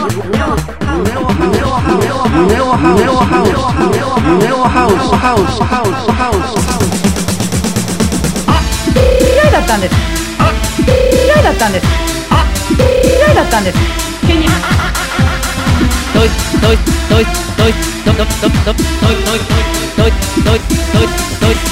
嫌いだったんです嫌いだったんです嫌いだったんです急にドイツドイツドイツドイツドイツドイツドイツドイツドイツドイツドイツ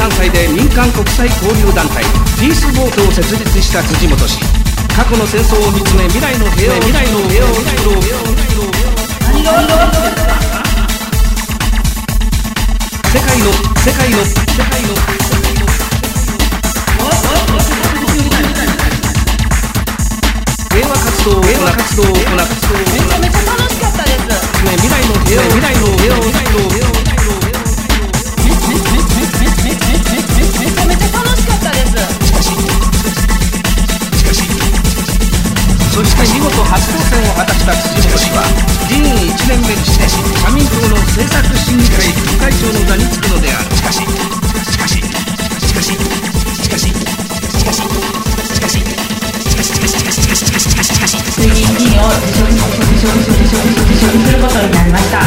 23歳で民間国際交流団体ピースボートを設立した辻本氏。過去の戦争を見つめ未来の平和未来の平和未来の平和世界の世界の世界の平和活動を平和活動を行うめちゃめちゃ楽しかったです未来の平和未来の平和未来の平和党の政策審議会副会長の座につくのである。しかししかししかししかししかししかししかししかししかししかししかししかし推認議員を辞職辞職辞職辞職辞職することになりました、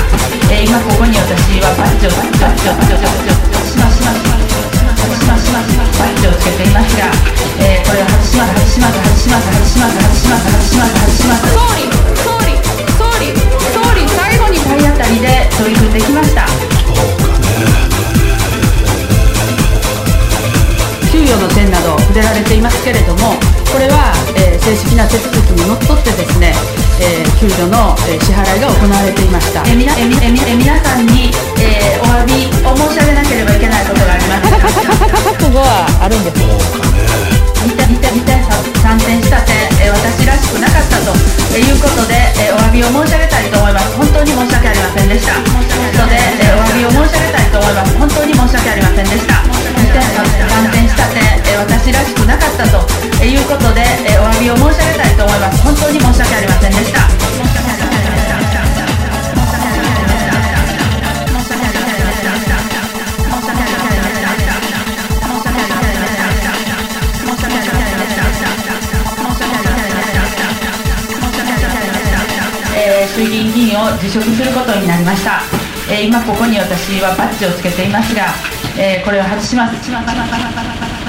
え、今ここに私はバッジをバッジをバッジをバッジをし触れられていますけれどもこれは、えー、正式な手続きにのっとってですね、えー、給与の、えー、支払いが行われていました、えー、みなえみえみえ皆さんに、なかったということで、えお詫びを申し上げたいと思います。本当に申し訳ありませんでした。衆議院議員を辞職することになりました、えー、今ここに私はバッジをつけていますが、えー、これを外します。